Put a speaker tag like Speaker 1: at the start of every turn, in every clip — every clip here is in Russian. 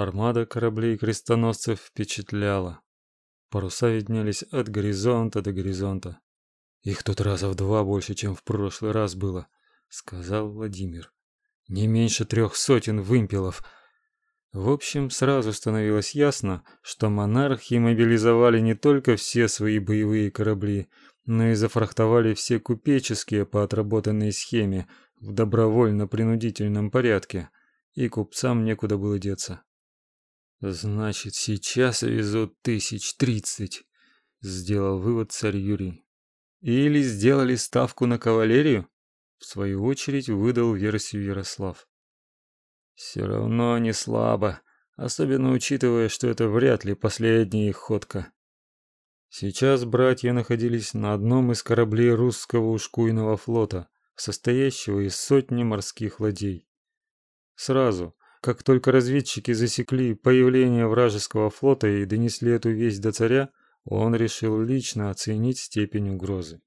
Speaker 1: Армада кораблей-крестоносцев впечатляла. Паруса виднелись от горизонта до горизонта. Их тут раза в два больше, чем в прошлый раз было, сказал Владимир. Не меньше трех сотен вымпелов. В общем, сразу становилось ясно, что монархи мобилизовали не только все свои боевые корабли, но и зафрахтовали все купеческие по отработанной схеме в добровольно-принудительном порядке, и купцам некуда было деться. Значит, сейчас везут тысяч тридцать, сделал вывод царь Юрий. Или сделали ставку на кавалерию? В свою очередь выдал версию Ярослав. Все равно не слабо, особенно учитывая, что это вряд ли последняя их ходка. Сейчас братья находились на одном из кораблей русского ушкуйного флота, состоящего из сотни морских ладей. Сразу, как только разведчики засекли появление вражеского флота и донесли эту весть до царя, он решил лично оценить степень угрозы.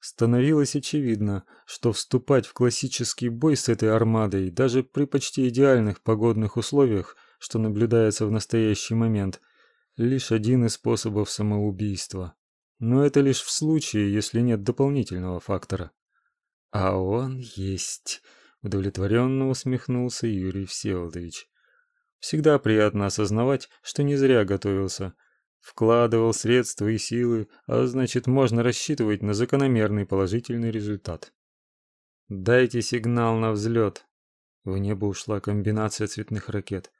Speaker 1: Становилось очевидно, что вступать в классический бой с этой армадой даже при почти идеальных погодных условиях, что наблюдается в настоящий момент, лишь один из способов самоубийства. Но это лишь в случае, если нет дополнительного фактора. А он есть, удовлетворенно усмехнулся Юрий Всеволодович. Всегда приятно осознавать, что не зря готовился, вкладывал средства и силы, а значит, можно рассчитывать на закономерный положительный результат. Дайте сигнал на взлет. В небо ушла комбинация цветных ракет,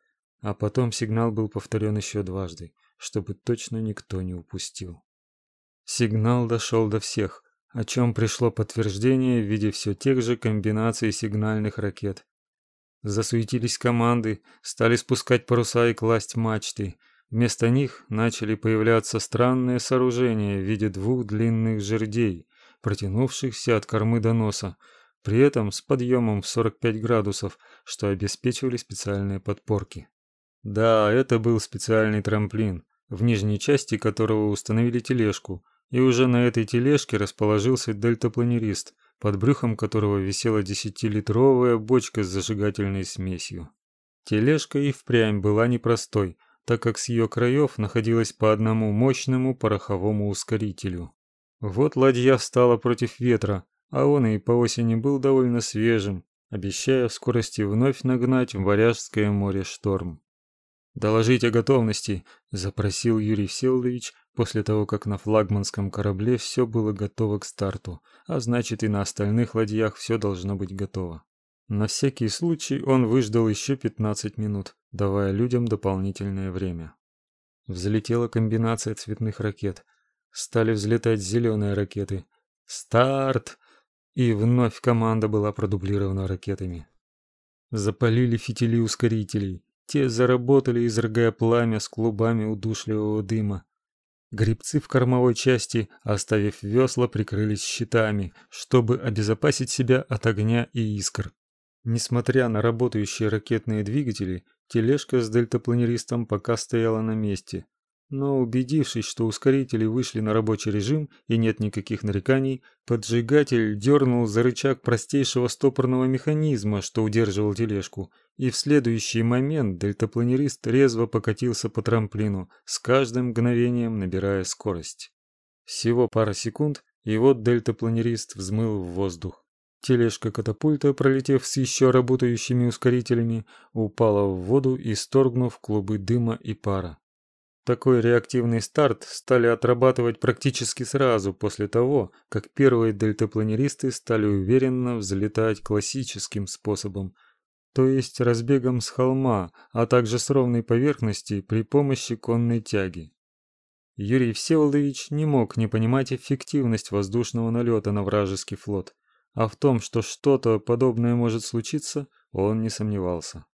Speaker 1: а потом сигнал был повторен еще дважды, чтобы точно никто не упустил. Сигнал дошел до всех, о чем пришло подтверждение в виде все тех же комбинаций сигнальных ракет. Засуетились команды, стали спускать паруса и класть мачты. Вместо них начали появляться странные сооружения в виде двух длинных жердей, протянувшихся от кормы до носа, при этом с подъемом в 45 градусов, что обеспечивали специальные подпорки. Да, это был специальный трамплин, в нижней части которого установили тележку, и уже на этой тележке расположился дельтапланерист, под брюхом которого висела десятилитровая бочка с зажигательной смесью. Тележка и впрямь была непростой, так как с ее краев находилось по одному мощному пороховому ускорителю. Вот ладья встала против ветра, а он и по осени был довольно свежим, обещая в скорости вновь нагнать в Варяжское море шторм. «Доложить о готовности», — запросил Юрий Всеволодович, после того, как на флагманском корабле все было готово к старту, а значит и на остальных ладьях все должно быть готово. На всякий случай он выждал еще 15 минут, давая людям дополнительное время. Взлетела комбинация цветных ракет. Стали взлетать зеленые ракеты. Старт! И вновь команда была продублирована ракетами. Запалили фитили ускорителей. Те заработали, изрыгая пламя с клубами удушливого дыма. Грибцы в кормовой части, оставив весла, прикрылись щитами, чтобы обезопасить себя от огня и искр. Несмотря на работающие ракетные двигатели, тележка с дельтапланеристом пока стояла на месте. Но убедившись, что ускорители вышли на рабочий режим и нет никаких нареканий, поджигатель дернул за рычаг простейшего стопорного механизма, что удерживал тележку, и в следующий момент дельтапланерист резво покатился по трамплину, с каждым мгновением набирая скорость. Всего пара секунд, и вот дельтапланерист взмыл в воздух. Тележка катапульта, пролетев с еще работающими ускорителями, упала в воду, исторгнув клубы дыма и пара. Такой реактивный старт стали отрабатывать практически сразу после того, как первые дельтапланеристы стали уверенно взлетать классическим способом, то есть разбегом с холма, а также с ровной поверхности при помощи конной тяги. Юрий Всеволодович не мог не понимать эффективность воздушного налета на вражеский флот, а в том, что что-то подобное может случиться, он не сомневался.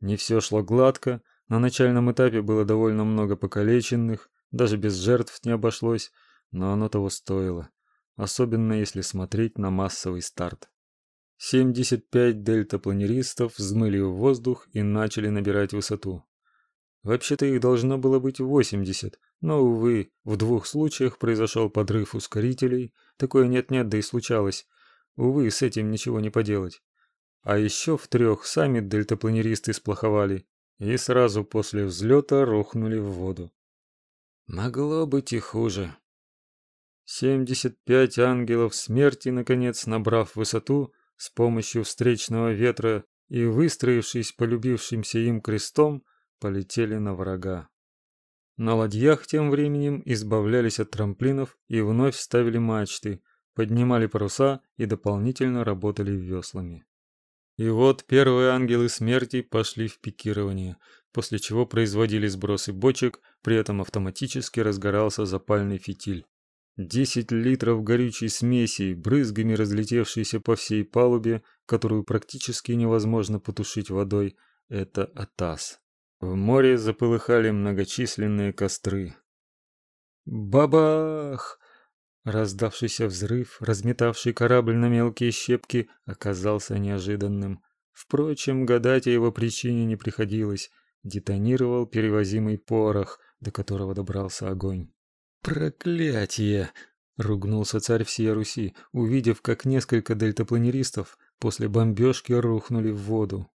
Speaker 1: Не все шло гладко, на начальном этапе было довольно много покалеченных, даже без жертв не обошлось, но оно того стоило, особенно если смотреть на массовый старт. 75 дельтапланеристов взмыли в воздух и начали набирать высоту. Вообще-то их должно было быть 80, но увы, в двух случаях произошел подрыв ускорителей. Такое нет-нет, да и случалось. Увы, с этим ничего не поделать. А еще в трех сами дельтапланеристы сплоховали, и сразу после взлета рухнули в воду. Могло быть и хуже. 75 ангелов смерти наконец, набрав высоту с помощью встречного ветра и выстроившись полюбившимся им крестом, полетели на врага. На ладьях тем временем избавлялись от трамплинов и вновь ставили мачты, поднимали паруса и дополнительно работали веслами. И вот первые ангелы смерти пошли в пикирование, после чего производили сбросы бочек, при этом автоматически разгорался запальный фитиль. Десять литров горючей смеси, брызгами разлетевшейся по всей палубе, которую практически невозможно потушить водой, это атас. В море заполыхали многочисленные костры. Бабах! Раздавшийся взрыв, разметавший корабль на мелкие щепки, оказался неожиданным. Впрочем, гадать о его причине не приходилось. Детонировал перевозимый порох, до которого добрался огонь. Проклятие! ругнулся царь всей Руси, увидев, как несколько дельтапланеристов после бомбежки рухнули в воду.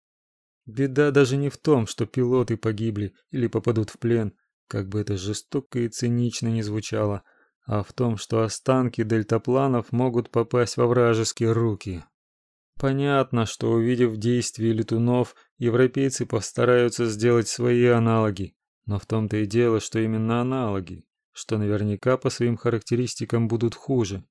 Speaker 1: Беда даже не в том, что пилоты погибли или попадут в плен, как бы это жестоко и цинично ни звучало, а в том, что останки дельтапланов могут попасть во вражеские руки. Понятно, что увидев действия летунов, европейцы постараются сделать свои аналоги, но в том-то и дело, что именно аналоги что наверняка по своим характеристикам будут хуже.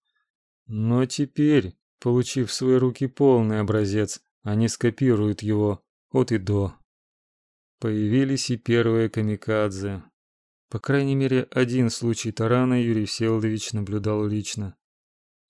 Speaker 1: Но теперь, получив в свои руки полный образец, они скопируют его от и до. Появились и первые камикадзе. По крайней мере, один случай тарана Юрий Всеволодович наблюдал лично.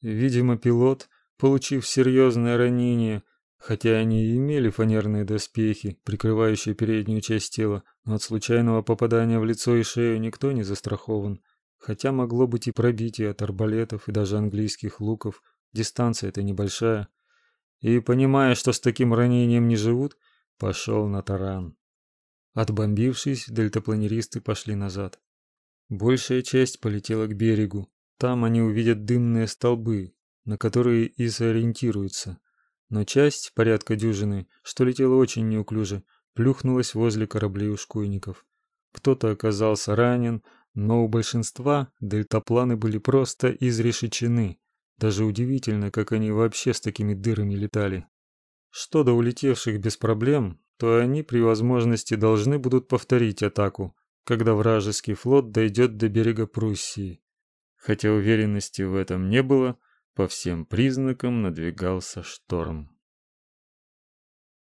Speaker 1: Видимо, пилот, получив серьезное ранение, хотя они и имели фанерные доспехи, прикрывающие переднюю часть тела, но от случайного попадания в лицо и шею никто не застрахован. Хотя могло быть и пробитие от арбалетов и даже английских луков, дистанция эта небольшая. И понимая, что с таким ранением не живут, пошел на таран. Отбомбившись, дельтапланеристы пошли назад. Большая часть полетела к берегу. Там они увидят дымные столбы, на которые и сориентируются. Но часть, порядка дюжины, что летела очень неуклюже, плюхнулась возле кораблей ушкуйников. Кто-то оказался ранен, но у большинства дельтапланы были просто изрешечены. Даже удивительно, как они вообще с такими дырами летали. Что до улетевших без проблем, то они при возможности должны будут повторить атаку, когда вражеский флот дойдет до берега Пруссии. Хотя уверенности в этом не было, по всем признакам надвигался шторм.